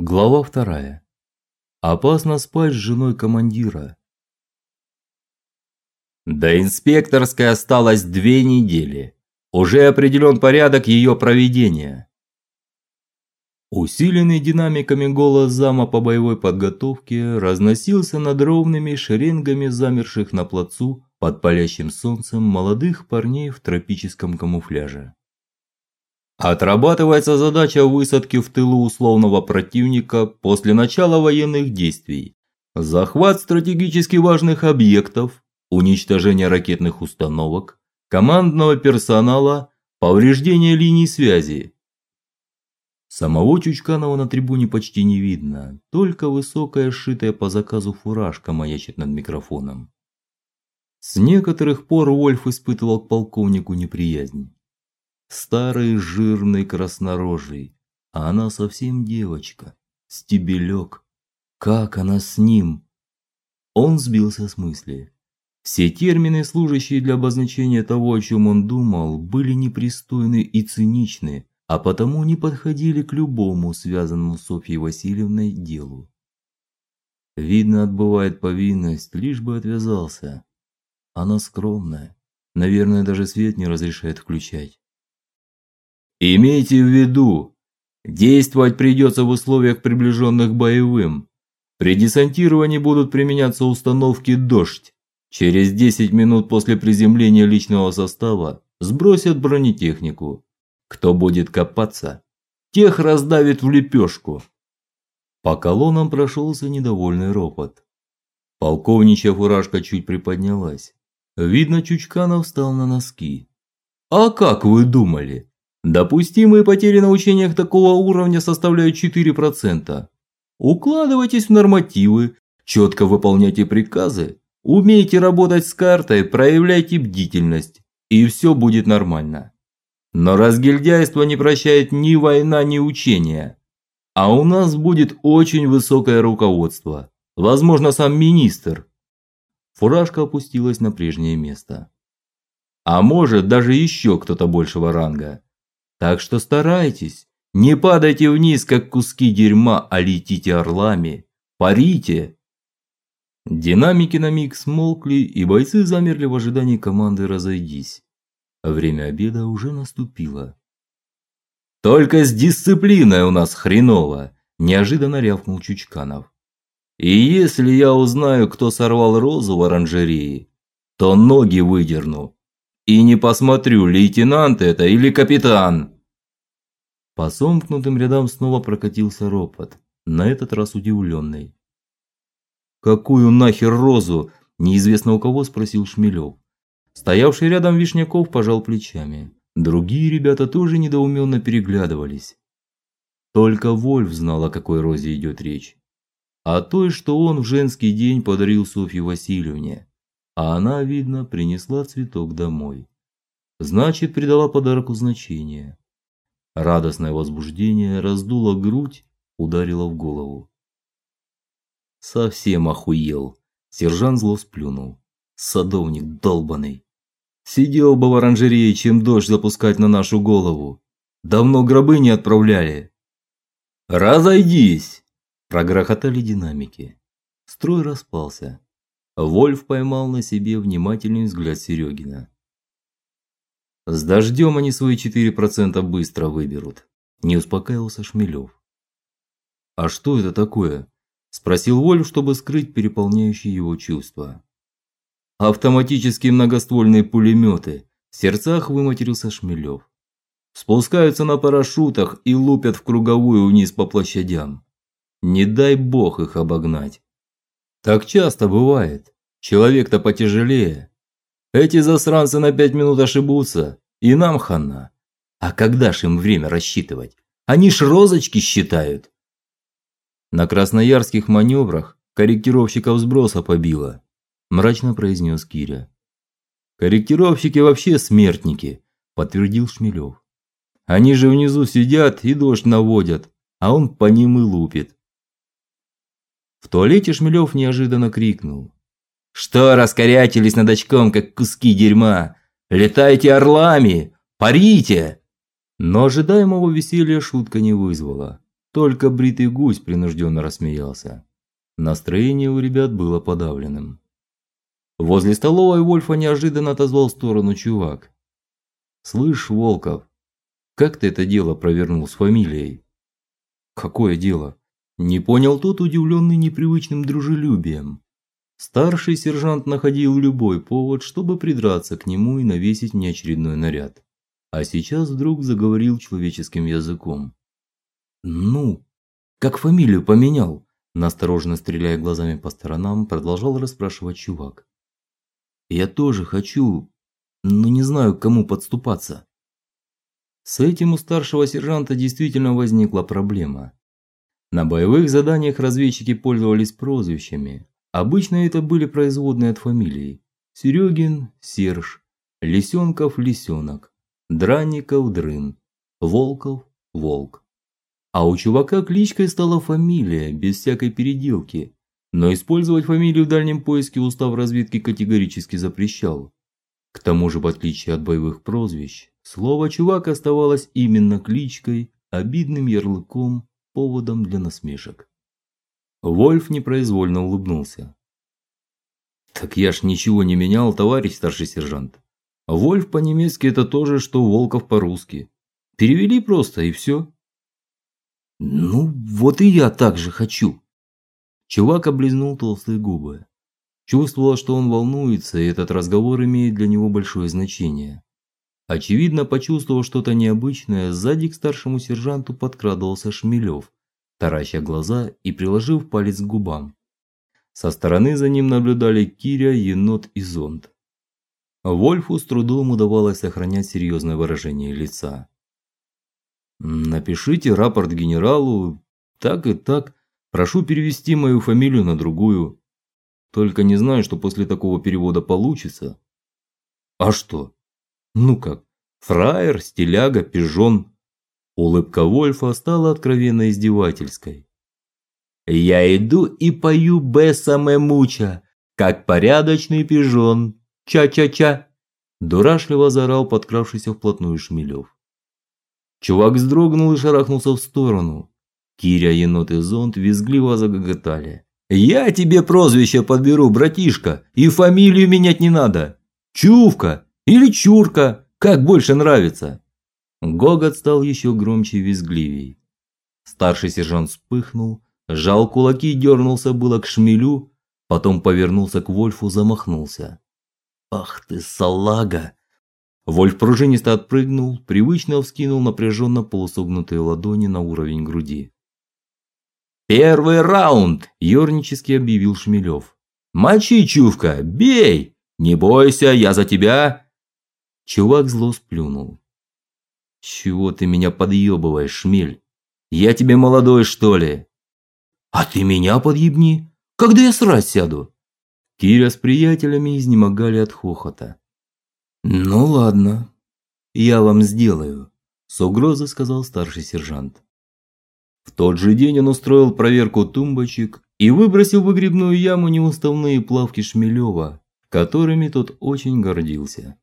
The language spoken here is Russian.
Глава вторая. Опасно спать с женой командира. До инспекторской осталось две недели. Уже определен порядок ее проведения. Усиленный динамиками голос зама по боевой подготовке разносился над ровными шеренгами замерших на плацу под палящим солнцем молодых парней в тропическом камуфляже. Отрабатывается задача высадки в тылу условного противника после начала военных действий. Захват стратегически важных объектов, уничтожение ракетных установок, командного персонала, повреждение линий связи. Самого Чучканова на трибуне почти не видно, только высокая сшитая по заказу фуражка маячит над микрофоном. С некоторых пор Вольф испытывал к полковнику неприязнь старый жирный краснорожий, а она совсем девочка, стебелек. Как она с ним? Он сбился с мысли. Все термины, служащие для обозначения того, о чем он думал, были непристойны и циничны, а потому не подходили к любому связанному с Софьей Васильевной делу. Видно, отбывает повинность, лишь бы отвязался. Она скромная, наверное, даже свет не разрешает включать. Имейте в виду, действовать придется в условиях приближенных боевым. При десантировании будут применяться установки Дождь. Через 10 минут после приземления личного состава сбросят бронетехнику. Кто будет копаться, тех раздавит в лепешку. По колоннам прошелся недовольный ропот. Полковничья фуражка чуть приподнялась. Видно, Чучканов встал на носки. А как вы думали? Допустимые потери на учениях такого уровня составляют 4%. Укладывайтесь в нормативы, четко выполняйте приказы, умейте работать с картой, проявляйте бдительность, и все будет нормально. Но разгильдяйство не прощает ни война, ни учения. А у нас будет очень высокое руководство, возможно, сам министр. Фуражка опустилась на прежнее место. А может, даже еще кто-то большего ранга. Так что старайтесь, не падайте вниз, как куски дерьма, а летите орлами. Парите. Динамики на миг смолкли, и бойцы замерли в ожидании команды разойдись. Время обеда уже наступило. Только с дисциплиной у нас хреново, неожиданно рявкнул Чучканов. И если я узнаю, кто сорвал розу в оранжерее, то ноги выдерну. И не посмотрю, лейтенант это или капитан. По сомкнутым рядам снова прокатился ропот, на этот раз удивленный. Какую нахер розу? неизвестно у кого спросил Шмелев. Стоявший рядом Вишняков пожал плечами. Другие ребята тоже недоуменно переглядывались. Только Вольф знал, о какой розе идет речь. О той, что он в женский день подарил Софье Васильевне а она, видно, принесла цветок домой. Значит, придала подарку значение. Радостное возбуждение раздуло грудь, ударило в голову. Совсем охуел. Сержант зло сплюнул. Садовник долбаный. Сидел бы в оранжерее, чем дождь запускать на нашу голову. Давно гробы не отправляли. Разойдись, прогрохотали динамики. Строй распался. Вольф поймал на себе внимательный взгляд Серегина. С дождем они свои 4% быстро выберут, не успокаивался Шмелев. А что это такое? спросил Вольф, чтобы скрыть переполняющие его чувства. Автоматические многоствольные пулеметы», – в сердцах выматерился Шмелев. Спускаются на парашютах и лупят в круговую вниз по площадям. Не дай бог их обогнать. Так часто бывает. Человек-то потяжелее. Эти засранцы на пять минут ошибутся, и нам хана. А когда ж им время рассчитывать? Они ж розочки считают. На красноярских маневрах корректировщиков сброса побило, мрачно произнес Киря. Корректировщики вообще смертники, подтвердил Шмелев. Они же внизу сидят и дождь наводят, а он по ним и лупит. В туалете Шмелев неожиданно крикнул: "Что раскорячились над очком, как куски дерьма? Летайте орлами, парите!" Но ожидаемого веселья шутка не вызвала. Только бритый гусь принужденно рассмеялся. Настроение у ребят было подавленным. Возле столовой Вольфа неожиданно отозвал в сторону чувак. Слышь, Волков, как ты это дело провернул с фамилией? Какое дело? Не понял тот, удивленный непривычным дружелюбием. Старший сержант находил любой повод, чтобы придраться к нему и навесить мне очередной наряд. А сейчас вдруг заговорил человеческим языком. Ну, как фамилию поменял? Настороженно стреляя глазами по сторонам, продолжал расспрашивать чувак. Я тоже хочу, но не знаю, к кому подступаться. С этим у старшего сержанта действительно возникла проблема. На боевых заданиях разведчики пользовались прозвищами. Обычно это были производные от фамилий: Серегин Серж, Лисенков Лисенок, Дранников Дрын, Волков Волк. А у чувака кличкой стала фамилия, без всякой переделки. Но использовать фамилию в дальнем поиске устав разведки категорически запрещал. К тому же, в отличие от боевых прозвищ, слово чувак оставалось именно кличкой, обидным ярлыком, поводом для насмешек. Вольф непроизвольно улыбнулся. Так я ж ничего не менял, товарищ старший сержант. Вольф по-немецки это то же, что Волков по-русски. Перевели просто и все. Ну, вот и я так же хочу. Чувак облизнул толстые губы. Чувствовал, что он волнуется, и этот разговор имеет для него большое значение. Очевидно, почувствовав что-то необычное, сзади к старшему сержанту подкрадывался Шмелев, тараща глаза и приложив палец к губам. Со стороны за ним наблюдали Киря, Енот и Зонд. Вольфу с трудом удавалось сохранять серьезное выражение лица. Напишите рапорт генералу, так и так. Прошу перевести мою фамилию на другую. Только не знаю, что после такого перевода получится. А что? Ну как? Фраер, стиляга, пижон. Улыбка Вольфа стала откровенно издевательской. Я иду и пою бесаме муча, как порядочный пижон. Ча-ча-ча. Дурашливо заорал подкравшийся вплотную Шмелев. Чувак вздрогнул и шарахнулся в сторону. Киря, енот и зонт визгливо загоготали. Я тебе прозвище подберу, братишка, и фамилию менять не надо. Чувка или Чурка, как больше нравится. Гогот стал еще громче визгливей. Старший сержант вспыхнул, сжал кулаки дернулся было к шмелю, потом повернулся к Вольфу, замахнулся. Ах ты, салага! Вольф пружинисто отпрыгнул, привычно вскинул напряженно полусогнутые ладони на уровень груди. Первый раунд, юрнически объявил Шмелев. Мочи, чувка, бей! Не бойся, я за тебя. Чувак зло сплюнул. Чего ты меня подъебываешь, Шмель? Я тебе молодой, что ли? А ты меня подъебни, когда я срать сяду. Киря с приятелями изнемогали от хохота. Ну ладно, я вам сделаю, с угрозой сказал старший сержант. В тот же день он устроил проверку тумбочек и выбросил в выгребную яму неуставные плавки Шмелева, которыми тот очень гордился.